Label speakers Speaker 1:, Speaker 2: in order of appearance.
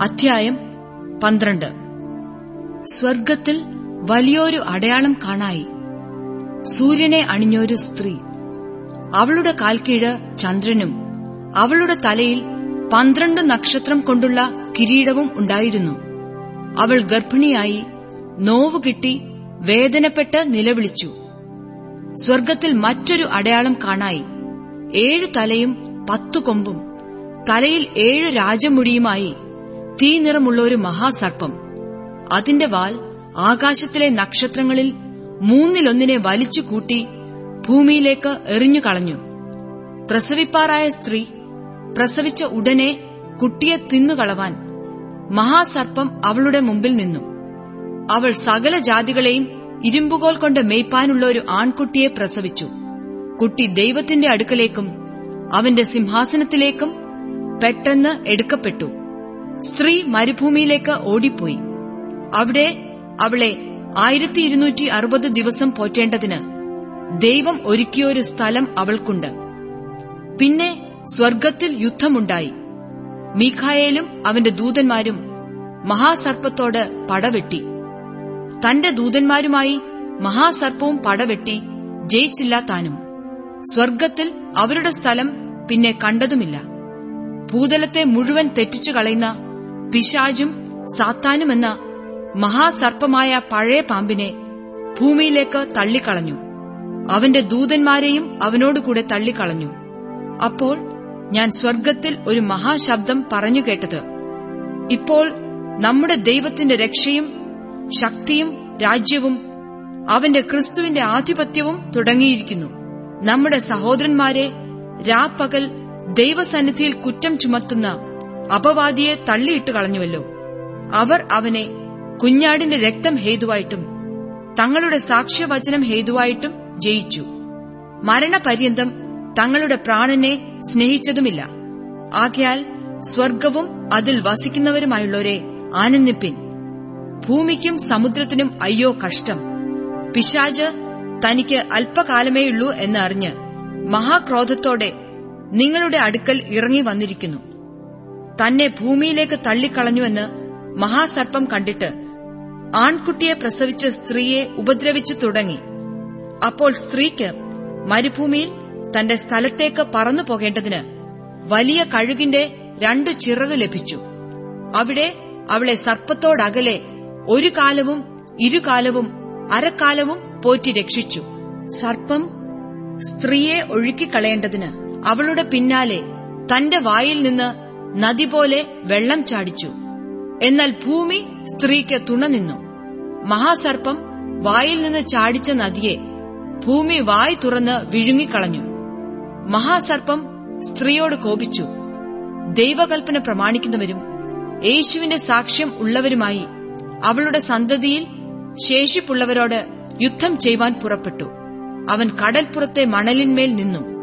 Speaker 1: അധ്യായം പന്ത്രണ്ട്. സ്വർഗത്തിൽ വലിയൊരു അടയാളം കാണായി. സൂര്യനെ അണിഞ്ഞൊരു സ്ത്രീ. അവളുടെ കാൽക്കീഴ് ചന്ദ്രനും അവളുടെ തലയിൽ പന്ത്രണ്ട് നക്ഷത്രം കൊണ്ടുള്ള കിരീടവും ഉണ്ടായിരുന്നു. അവൾ ഗർഭിണിയായി നോവുകിട്ടി വേദനപ്പെട്ട് നിലവിളിച്ചു. സ്വർഗത്തിൽ മറ്റൊരു അടയാളം കാണായി. ഏഴു തലയും പത്തു കൊമ്പും തലയിൽ ഏഴ് രാജമുടിയുമായി തീ നിറമുള്ള ഒരു മഹാസർപ്പം. അതിന്റെ വാൽ ആകാശത്തിലെ നക്ഷത്രങ്ങളിൽ മൂന്നിലൊന്നിനെ വലിച്ചു കൂട്ടി ഭൂമിയിലേക്ക് എറിഞ്ഞു കളഞ്ഞു. പ്രസവിപ്പാറായ സ്ത്രീ പ്രസവിച്ച ഉടനെ കുട്ടിയെ തിന്നുകളവാൻ മഹാസർപ്പം അവളുടെ മുമ്പിൽ നിന്നു. അവൾ സകല ജാതികളെയും ഇരുമ്പുകോൽ കൊണ്ട് മേയ്പാനുള്ള ഒരു ആൺകുട്ടിയെ പ്രസവിച്ചു. കുട്ടി ദൈവത്തിന്റെ അടുക്കലേക്കും അവന്റെ സിംഹാസനത്തിലേക്കും പെട്ടെന്ന് എടുക്കപ്പെട്ടു. സ്ത്രീ മരുഭൂമിയിലേക്ക് ഓടിപ്പോയി. അവിടെ അവളെ ആയിരത്തി ഇരുന്നൂറ്റി അറുപത് ദിവസം പോറ്റേണ്ടതിന് ദൈവം ഒരുക്കിയൊരു സ്ഥലം അവൾക്കുണ്ട്. പിന്നെ സ്വർഗത്തിൽ യുദ്ധമുണ്ടായി. മീഖായേലും അവന്റെ ദൂതന്മാരും മഹാസർപ്പത്തോട് പടവെട്ടി. തന്റെ ദൂതന്മാരുമായി മഹാസർപ്പവും പടവെട്ടി ജയിച്ചില്ല താനും. സ്വർഗത്തിൽ അവരുടെ സ്ഥലം പിന്നെ കണ്ടതുമില്ല. ഭൂതലത്തെ മുഴുവൻ തെറ്റിച്ചു കളയുന്ന പിശാജും സാത്താനുമെന്ന മഹാസർപ്പമായ പഴയ പാമ്പിനെ ഭൂമിയിലേക്ക് തള്ളിക്കളഞ്ഞു. അവന്റെ ദൂതന്മാരെയും അവനോടുകൂടെ തള്ളിക്കളഞ്ഞു. അപ്പോൾ ഞാൻ സ്വർഗത്തിൽ ഒരു മഹാശബ്ദം പറഞ്ഞു കേട്ടത് ഇപ്പോൾ നമ്മുടെ ദൈവത്തിന്റെ രക്ഷയും ശക്തിയും രാജ്യവും അവന്റെ ക്രിസ്തുവിന്റെ ആധിപത്യവും തുടങ്ങിയിരിക്കുന്നു. നമ്മുടെ സഹോദരന്മാരെ രാപ്പകൽ ദൈവസന്നിധിയിൽ കുറ്റം ചുമത്തുന്ന അപവാദിയെ തള്ളിയിട്ട് കളഞ്ഞുവല്ലോ. അവർ അവനെ കുഞ്ഞാടിന്റെ രക്തം ഹേതുവായിട്ടും തങ്ങളുടെ സാക്ഷ്യവചനം ഹേതുവായിട്ടും ജയിച്ചു. മരണപര്യന്തം തങ്ങളുടെ പ്രാണനെ സ്നേഹിച്ചതുമില്ല. ആകയാൽ സ്വർഗവും അതിൽ വസിക്കുന്നവരുമായുള്ളവരെ ആനന്ദിപ്പിൻ. ഭൂമിക്കും സമുദ്രത്തിനും അയ്യോ കഷ്ടം. പിശാജ് തനിക്ക് അല്പകാലമേയുള്ളൂ എന്നറിഞ്ഞ് മഹാക്രോധത്തോടെ നിങ്ങളുടെ അടുക്കൽ ഇറങ്ങി വന്നിരിക്കുന്നു. തന്നെ ഭൂമിയിലേക്ക് തള്ളിക്കളഞ്ഞുവെന്ന് മഹാസർപ്പം കണ്ടിട്ട് ആൺകുട്ടിയെ പ്രസവിച്ച സ്ത്രീയെ ഉപദ്രവിച്ചു തുടങ്ങി. അപ്പോൾ സ്ത്രീക്ക് മരുഭൂമിയിൽ തന്റെ സ്ഥലത്തേക്ക് പറന്നു പോകേണ്ടതിന് വലിയ കഴുകിന്റെ രണ്ട് ചിറക് ലഭിച്ചു. അവിടെ അവളെ സർപ്പത്തോടകലെ ഒരു കാലവും ഇരുകാലവും അരക്കാലവും പോറ്റി രക്ഷിച്ചു. സർപ്പം സ്ത്രീയെ ഒഴുക്കിക്കളയേണ്ടതിന് അവളുടെ പിന്നാലെ തന്റെ വായിൽ നിന്ന് നദി പോലെ വെള്ളം ചാടിച്ചു. എന്നാൽ ഭൂമി സ്ത്രീക്ക് തുണനിന്നു മഹാസർപ്പം വായിൽ നിന്ന് ചാടിച്ച നദിയെ ഭൂമി വായി തുറന്ന് വിഴുങ്ങിക്കളഞ്ഞു. മഹാസർപ്പം സ്ത്രീയോട് കോപിച്ചു. ദൈവകൽപ്പന പ്രമാണിക്കുന്നവരും യേശുവിന്റെ സാക്ഷ്യം ഉള്ളവരുമായി അവളുടെ സന്തതിയിൽ ശേഷിപ്പുള്ളവരോട് യുദ്ധം ചെയ്യുവാൻ പുറപ്പെട്ടു. അവൻ കടൽപ്പുറത്തെ മണലിന്മേൽ നിന്നു.